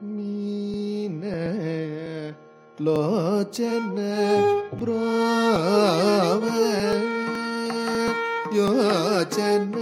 ನೀನ Lochana ಬ್ರಾವ ಯೋಚನ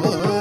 Oh.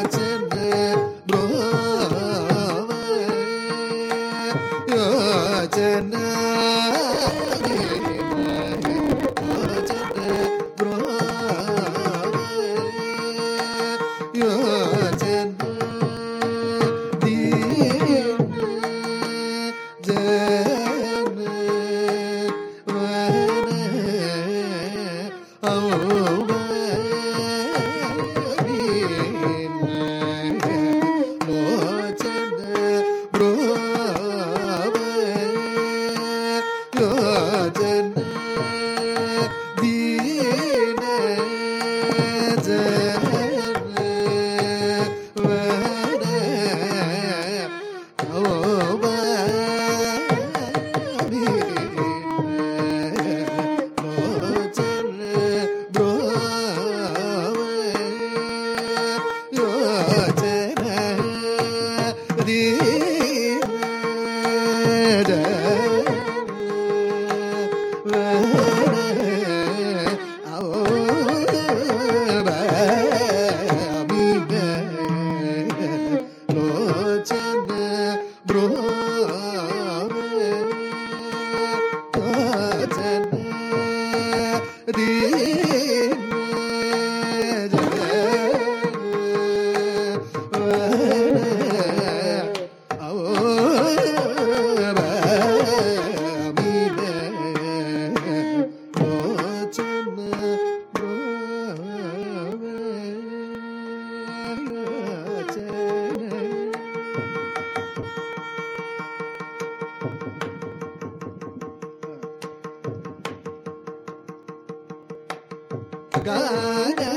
da God.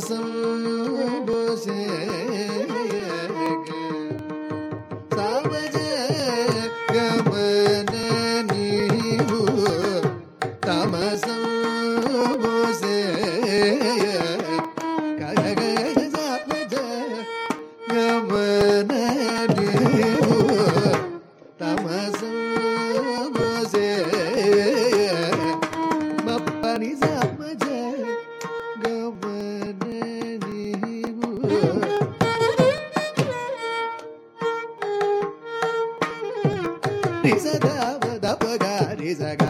सब से सब गिरी सगा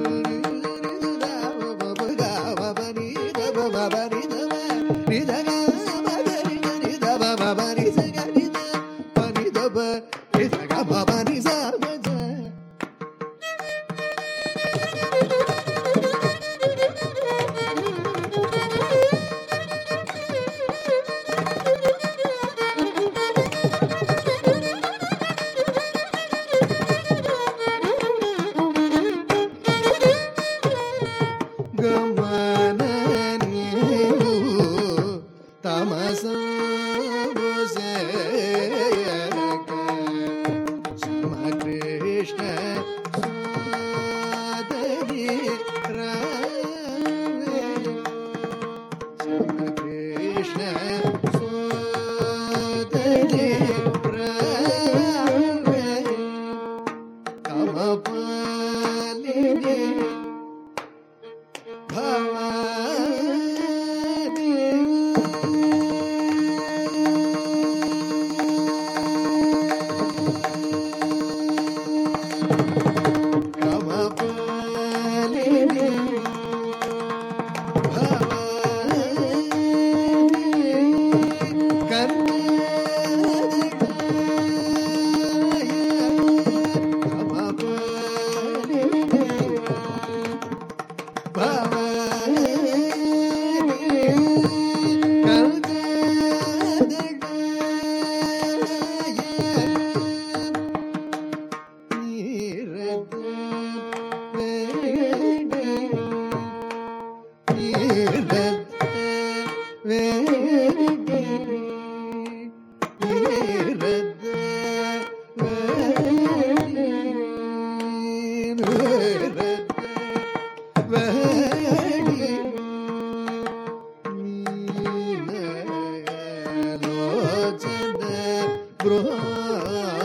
Oh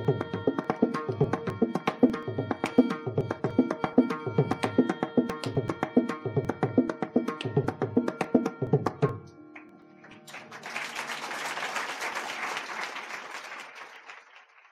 不。